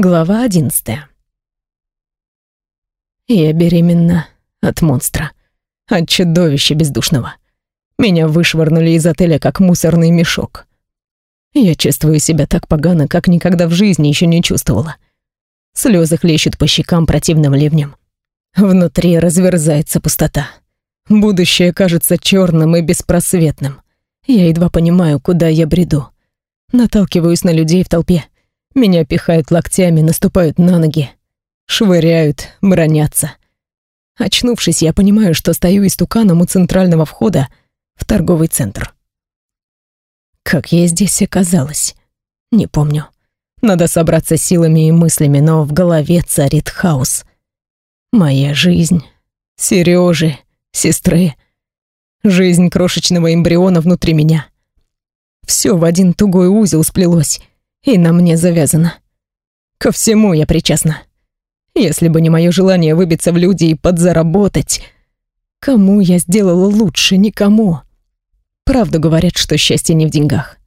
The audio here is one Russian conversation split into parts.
Глава одиннадцатая. Я беременна от монстра, от чудовища бездушного. Меня вышвырнули из отеля как мусорный мешок. Я чувствую себя так погано, как никогда в жизни еще не чувствовала. Слезы хлещут по щекам противным ливнем. Внутри разверзается пустота. Будущее кажется черным и беспросветным. Я едва понимаю, куда я бреду. Наталкиваюсь на людей в толпе — меня пихают локтями, наступают на ноги, швыряют, бронятся. Очнувшись, я понимаю, что стою истуканом у центрального входа в торговый центр. Как я здесь оказалась? Не помню. Надо собраться силами и мыслями, но в голове царит хаос. Моя жизнь, Сережи, сестры, жизнь крошечного эмбриона внутри меня. Все в один тугой узел сплелось, и на мне завязано. Ко всему я причастна. Если бы не мое желание выбиться в люди и подзаработать, кому я сделала лучше, никому. Правду говорят, что счастье не в деньгах.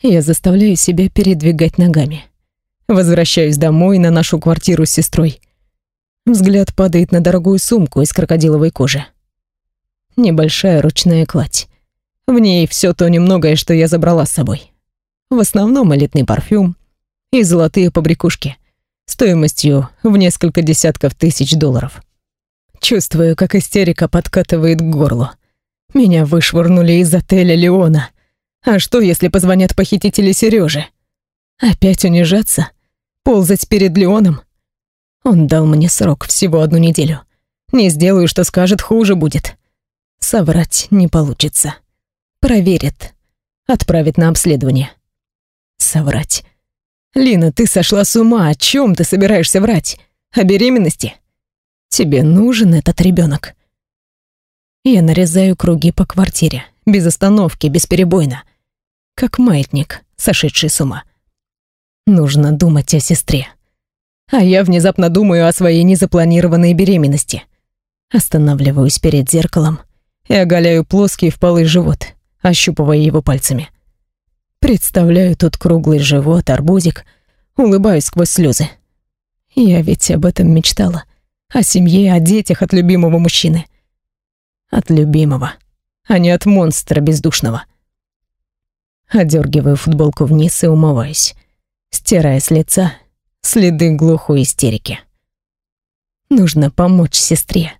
Я заставляю себя передвигать ногами. Возвращаюсь домой на нашу квартиру с сестрой. Взгляд падает на дорогую сумку из крокодиловой кожи. Небольшая ручная кладь. В ней все то немногое, что я забрала с собой. В основном элитный парфюм и золотые побрякушки стоимостью в несколько десятков тысяч долларов. Чувствую, как истерика подкатывает к горлу. Меня вышвырнули из отеля Леона. А что, если позвонят похитители Сережи? Опять унижаться? Ползать перед Леоном? Он дал мне срок всего одну неделю. Не сделаю, что скажет, хуже будет. Соврать не получится. Проверит. Отправит на обследование соврать. «Лина, ты сошла с ума. О чем ты собираешься врать? О беременности? Тебе нужен этот ребенок. Я нарезаю круги по квартире, без остановки, бесперебойно. Как маятник, сошедший с ума. Нужно думать о сестре. А я внезапно думаю о своей незапланированной беременности. Останавливаюсь перед зеркалом и оголяю плоский впалый живот, ощупывая его пальцами. Представляю тут круглый живот, арбузик, улыбаюсь сквозь слезы. Я ведь об этом мечтала. О семье, о детях от любимого мужчины. От любимого, а не от монстра бездушного. Одергиваю футболку вниз и умываюсь, стирая с лица следы глухой истерики. Нужно помочь сестре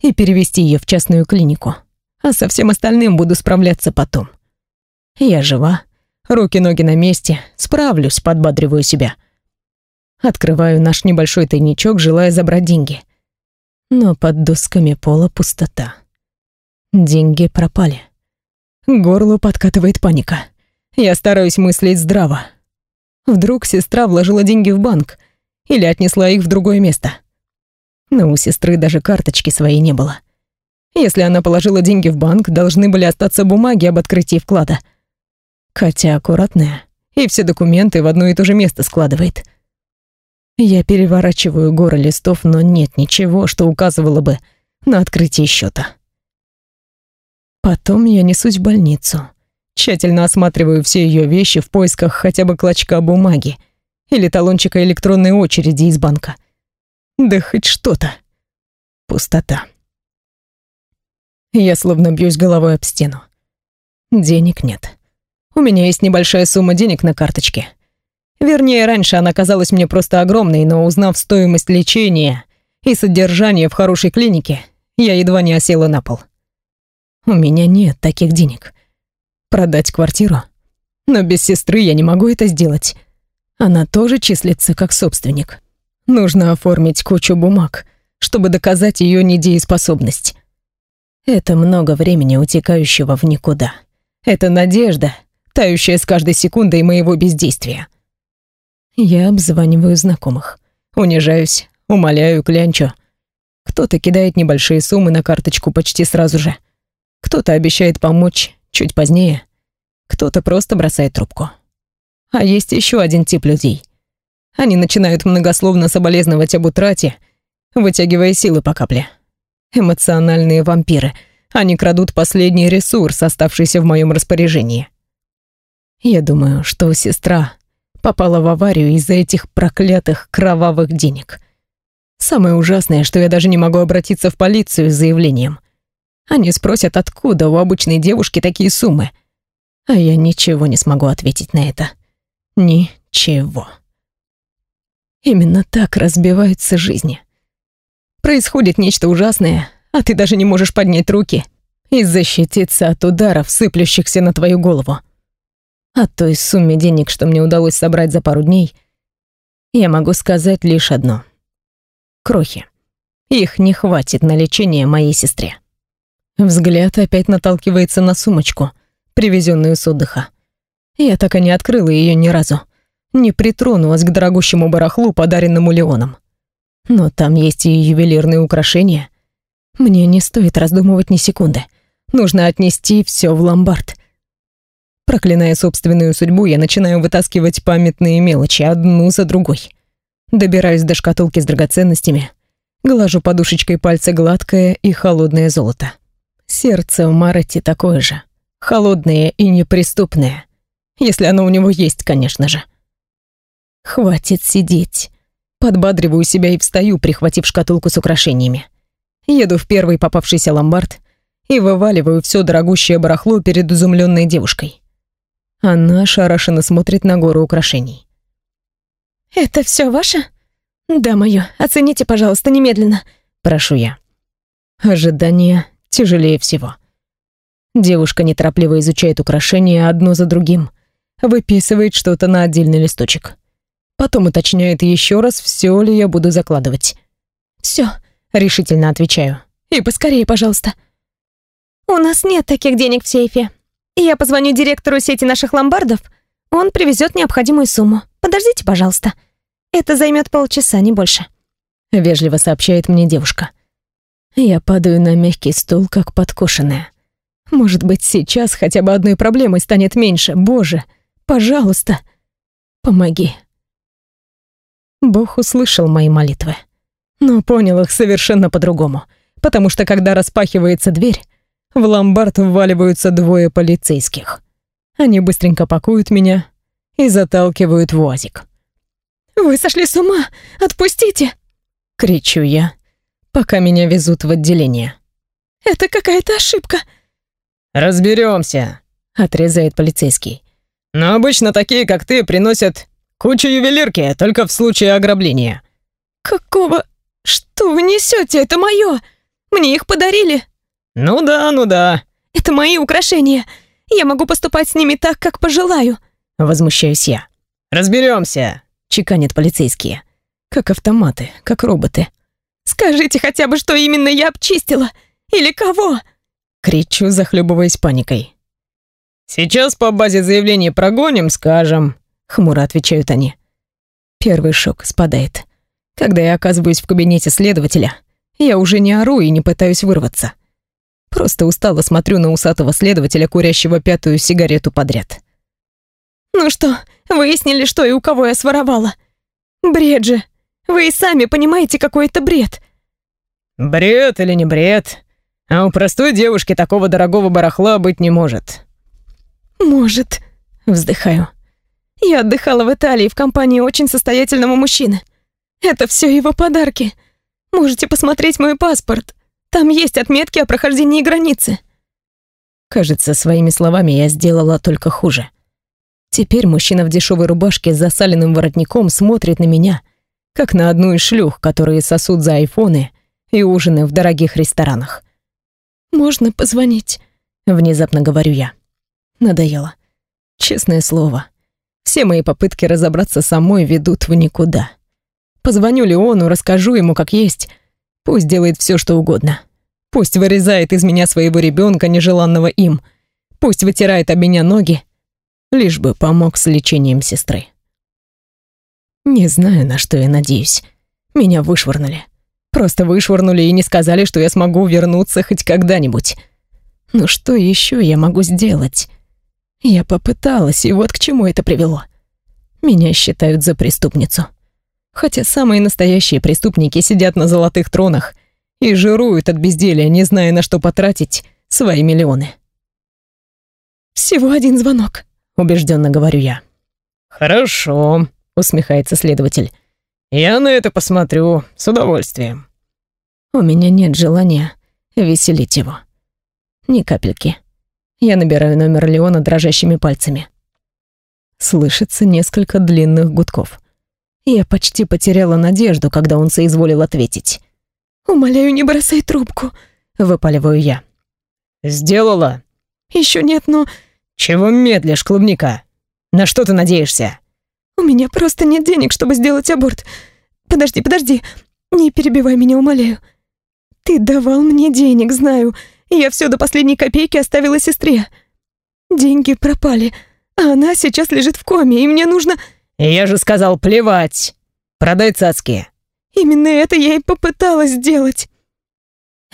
и перевести ее в частную клинику, а со всем остальным буду справляться потом. Я жива, Руки-ноги на месте, справлюсь, подбадриваю себя. Открываю наш небольшой тайничок, желая забрать деньги. Но под досками пола пустота. Деньги пропали. К горлу подкатывает паника. Я стараюсь мыслить здраво. Вдруг сестра вложила деньги в банк или отнесла их в другое место. Но у сестры даже карточки своей не было. Если она положила деньги в банк, должны были остаться бумаги об открытии вклада — Катя аккуратная и все документы в одно и то же место складывает. Я переворачиваю горы листов, но нет ничего, что указывало бы на открытие счета. Потом я несусь в больницу. Тщательно осматриваю все ее вещи в поисках хотя бы клочка бумаги или талончика электронной очереди из банка. Да хоть что-то. Пустота. Я словно бьюсь головой об стену. Денег нет. У меня есть небольшая сумма денег на карточке. Вернее, раньше она казалась мне просто огромной, но узнав стоимость лечения и содержания в хорошей клинике, я едва не осела на пол. У меня нет таких денег. Продать квартиру? Но без сестры я не могу это сделать. Она тоже числится как собственник. Нужно оформить кучу бумаг, чтобы доказать ее недееспособность. Это много времени, утекающего в никуда. Это надежда, тающая с каждой секундой моего бездействия. Я обзваниваю знакомых. Унижаюсь, умоляю, клянчу. Кто-то кидает небольшие суммы на карточку почти сразу же. Кто-то обещает помочь чуть позднее. Кто-то просто бросает трубку. А есть еще один тип людей. Они начинают многословно соболезновать об утрате, вытягивая силы по капле. Эмоциональные вампиры. Они крадут последний ресурс, оставшийся в моем распоряжении. Я думаю, что сестра Попала в аварию из-за этих проклятых кровавых денег. Самое ужасное, что я даже не могу обратиться в полицию с заявлением. Они спросят, откуда у обычной девушки такие суммы. А я ничего не смогу ответить на это. Ничего. Именно так разбиваются жизни. Происходит нечто ужасное, а ты даже не можешь поднять руки и защититься от ударов, сыплющихся на твою голову. О той сумме денег, что мне удалось собрать за пару дней, я могу сказать лишь одно. Крохи. Их не хватит на лечение моей сестре. Взгляд опять наталкивается на сумочку, привезенную с отдыха. Я так и не открыла ее ни разу. Не притронулась к дорогущему барахлу, подаренному Леоном. Но там есть и ювелирные украшения. Мне не стоит раздумывать ни секунды. Нужно отнести все в ломбард. Проклиная собственную судьбу, я начинаю вытаскивать памятные мелочи одну за другой. Добираюсь до шкатулки с драгоценностями, глажу подушечкой пальца гладкое и холодное золото. Сердце у Марати такое же. Холодное и неприступное. Если оно у него есть, конечно же. Хватит сидеть. Подбадриваю себя и встаю, прихватив шкатулку с украшениями. Еду в первый попавшийся ломбард и вываливаю все дорогущее барахло перед изумленной девушкой. Она шарашенно смотрит на гору украшений. «Это все ваше?» «Да, мое. Оцените, пожалуйста, немедленно», — прошу я. Ожидание тяжелее всего. Девушка неторопливо изучает украшения одно за другим, выписывает что-то на отдельный листочек. Потом уточняет еще раз, все ли я буду закладывать. «Все», — решительно отвечаю. «И поскорее, пожалуйста». «У нас нет таких денег в сейфе. Я позвоню директору сети наших ломбардов, он привезет необходимую сумму. Подождите, пожалуйста. Это займет полчаса, не больше», — вежливо сообщает мне девушка. Я падаю на мягкий стул, как подкошенная. Может быть, сейчас хотя бы одной проблемой станет меньше. Боже, пожалуйста, помоги. Бог услышал мои молитвы, но понял их совершенно по-другому, потому что когда распахивается дверь, в ломбард вваливаются двое полицейских. Они быстренько пакуют меня и заталкивают в УАЗик. «Вы сошли с ума! Отпустите!» — кричу я, пока меня везут в отделение. «Это какая-то ошибка!» «Разберемся», — отрезает полицейский. «Но обычно такие, как ты, приносят кучу ювелирки, только в случае ограбления». «Какого? Что вы несете? Это мое! Мне их подарили!» «Ну да, ну да». «Это мои украшения. Я могу поступать с ними так, как пожелаю». Возмущаюсь я. «Разберемся», — чеканят полицейские. Как автоматы, как роботы. «Скажите хотя бы, что именно я обчистила. Или кого?» Кричу, захлебываясь паникой. «Сейчас по базе заявлений прогоним, скажем», — хмуро отвечают они. Первый шок спадает. Когда я оказываюсь в кабинете следователя, я уже не ору и не пытаюсь вырваться. Просто устало смотрю на усатого следователя, курящего пятую сигарету подряд. «Ну что, выяснили, что и у кого я своровала? Бред же! Вы и сами понимаете, какой это бред!» «Бред или не бред? А у простой девушки такого дорогого барахла быть не может». «Может», — вздыхаю. «Я отдыхала в Италии в компании очень состоятельного мужчины. Это все его подарки. Можете посмотреть мой паспорт. Там есть отметки о прохождении границы». Кажется, своими словами я сделала только хуже. Теперь мужчина в дешевой рубашке с засаленным воротником смотрит на меня, как на одну из шлюх, которые сосут за айфоны и ужины в дорогих ресторанах. «Можно позвонить?» — внезапно говорю я. Надоело. Честное слово. Все мои попытки разобраться самой ведут в никуда. Позвоню Леону, расскажу ему как есть — Пусть делает все, что угодно. Пусть вырезает из меня своего ребенка, нежеланного им. Пусть вытирает об меня ноги, лишь бы помог с лечением сестры. Не знаю, на что я надеюсь. Меня вышвырнули. Просто вышвырнули и не сказали, что я смогу вернуться хоть когда-нибудь. Но что еще я могу сделать? Я попыталась, и вот к чему это привело. Меня считают за преступницу. Хотя самые настоящие преступники сидят на золотых тронах и жируют от безделия, не зная, на что потратить свои миллионы. «Всего один звонок», — убежденно говорю я. «Хорошо», — усмехается следователь. «Я на это посмотрю с удовольствием». У меня нет желания веселить его. Ни капельки. Я набираю номер Леона дрожащими пальцами. Слышится несколько длинных гудков. Я почти потеряла надежду, когда он соизволил ответить. «Умоляю, не бросай трубку», — выпаливаю я. «Сделала?» «Еще нет, но...» «Чего медлишь, клубника? На что ты надеешься?» «У меня просто нет денег, чтобы сделать аборт. Подожди, подожди. Не перебивай меня, умоляю. Ты давал мне денег, знаю. Я все до последней копейки оставила сестре. Деньги пропали, а она сейчас лежит в коме, и мне нужно...» «Я же сказал, плевать. Продай цацки». «Именно это я и попыталась сделать.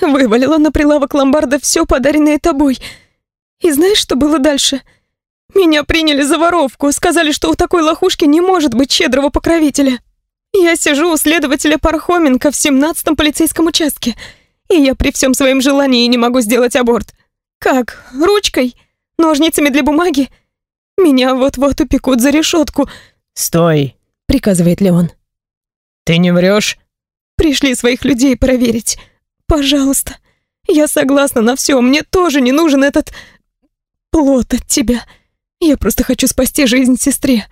Вывалила на прилавок ломбарда все подаренное тобой. И знаешь, что было дальше?» Меня приняли за воровку, сказали, что у такой лохушки не может быть щедрого покровителя. Я сижу у следователя Пархоменко в 17-м полицейском участке, и я при всем своем желании не могу сделать аборт. Как? Ручкой? Ножницами для бумаги? Меня вот-вот упекут за решетку. «Стой!» — приказывает Леон. «Ты не врешь?» «Пришли своих людей проверить. Пожалуйста. Я согласна на все. Мне тоже не нужен этот плод от тебя». Я просто хочу спасти жизнь сестре.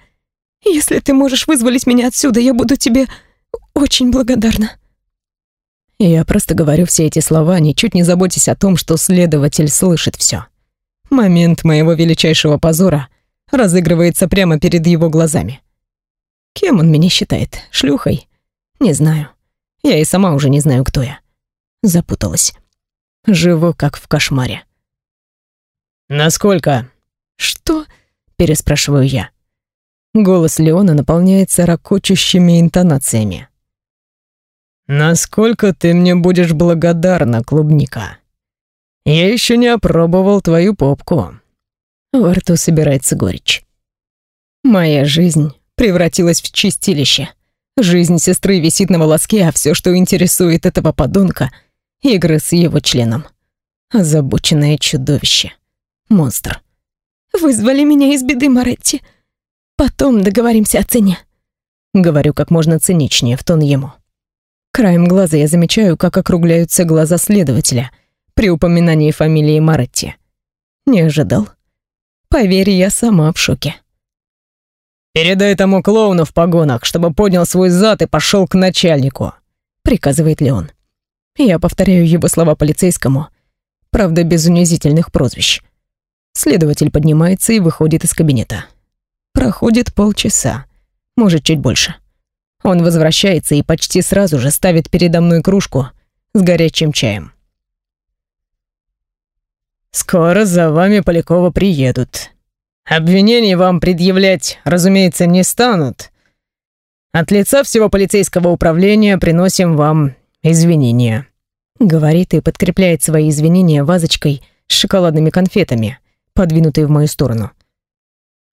Если ты можешь вызволить меня отсюда, я буду тебе очень благодарна». Я просто говорю все эти слова, ничуть не заботясь о том, что следователь слышит все. Момент моего величайшего позора разыгрывается прямо перед его глазами. Кем он меня считает? Шлюхой? Не знаю. Я и сама уже не знаю, кто я. Запуталась. Живу как в кошмаре. «Насколько?» «Что?» — переспрашиваю я. Голос Леона наполняется ракочущими интонациями. «Насколько ты мне будешь благодарна, клубника? Я еще не опробовал твою попку». Во рту собирается горечь. Моя жизнь превратилась в чистилище. Жизнь сестры висит на волоске, а все, что интересует этого подонка — игры с его членом. Озабоченное чудовище. Монстр. Вызвали меня из беды, Моретти. Потом договоримся о цене. Говорю как можно циничнее в тон ему. Краем глаза я замечаю, как округляются глаза следователя при упоминании фамилии Моретти. Не ожидал. Поверь, я сама в шоке. «Передай тому клоуну в погонах, чтобы поднял свой зад и пошел к начальнику», — приказывает Леон. Я повторяю его слова полицейскому, правда, без унизительных прозвищ. Следователь поднимается и выходит из кабинета. Проходит полчаса, может, чуть больше. Он возвращается и почти сразу же ставит передо мной кружку с горячим чаем. «Скоро за вами Полякова приедут. Обвинений вам предъявлять, разумеется, не станут. От лица всего полицейского управления приносим вам извинения», говорит и подкрепляет свои извинения вазочкой с шоколадными конфетами, подвинутой в мою сторону.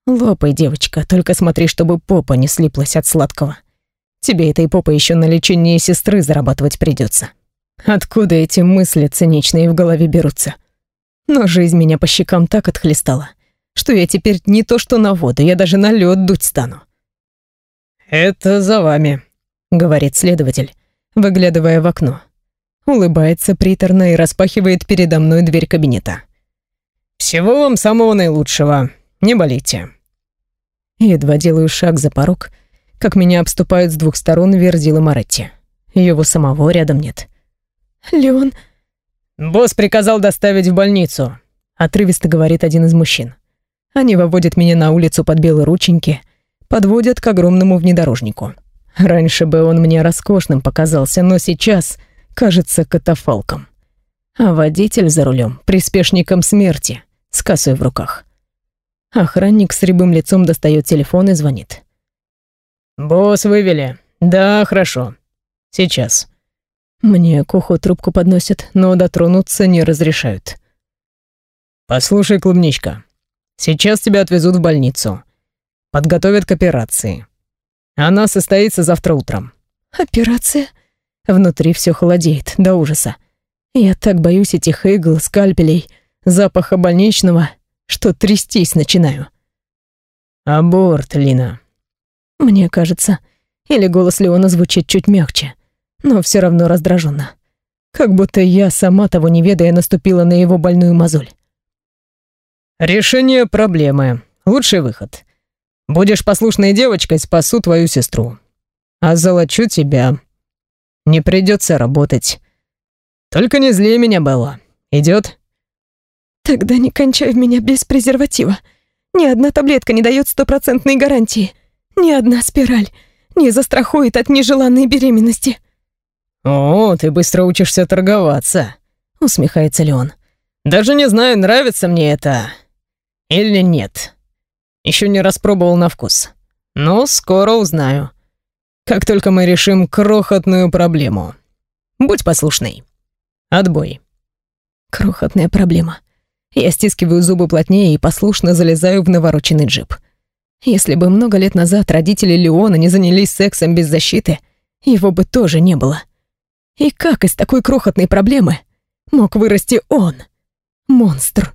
«Лопай, девочка, только смотри, чтобы попа не слиплась от сладкого. Тебе этой попой еще на лечение сестры зарабатывать придется. Откуда эти мысли циничные в голове берутся? Но жизнь меня по щекам так отхлестала, что я теперь не то что на воду, я даже на лед дуть стану». «Это за вами», — говорит следователь, выглядывая в окно. Улыбается приторно и распахивает передо мной дверь кабинета. Всего вам самого наилучшего. Не болейте. Едва делаю шаг за порог, как меня обступают с двух сторон Верзила Маретти. Его самого рядом нет. «Леон...» «Босс приказал доставить в больницу», — отрывисто говорит один из мужчин. Они выводят меня на улицу под белые рученьки, подводят к огромному внедорожнику. Раньше бы он мне роскошным показался, но сейчас кажется катафалком а водитель за рулем приспешником смерти с косой в руках. Охранник с рябым лицом достает телефон и звонит. «Босс вывели. Да, хорошо. Сейчас». Мне к уху трубку подносят, но дотронуться не разрешают. «Послушай, клубничка, сейчас тебя отвезут в больницу. Подготовят к операции. Она состоится завтра утром». «Операция?» Внутри все холодеет до ужаса. Я так боюсь этих игл, скальпелей, запаха больничного, что трястись начинаю. Аборт, Лина. Мне кажется, или голос Леона звучит чуть мягче, но все равно раздраженно. Как будто я, сама того не ведая, наступила на его больную мозоль. «Решение проблемы. Лучший выход. Будешь послушной девочкой, спасу твою сестру. А золочу тебя. Не придется работать. Только не зли меня, Белла. Идет? Тогда не кончай меня без презерватива. Ни одна таблетка не дает стопроцентной гарантии. Ни одна спираль не застрахует от нежеланной беременности. «О, ты быстро учишься торговаться», — усмехается Леон. «Даже не знаю, нравится мне это или нет. Еще не распробовал на вкус. Но скоро узнаю. Как только мы решим крохотную проблему. Будь послушный. Отбой». Крохотная проблема. Я стискиваю зубы плотнее и послушно залезаю в навороченный джип. Если бы много лет назад родители Леона не занялись сексом без защиты, его бы тоже не было. И как из такой крохотной проблемы мог вырасти он? Монстр.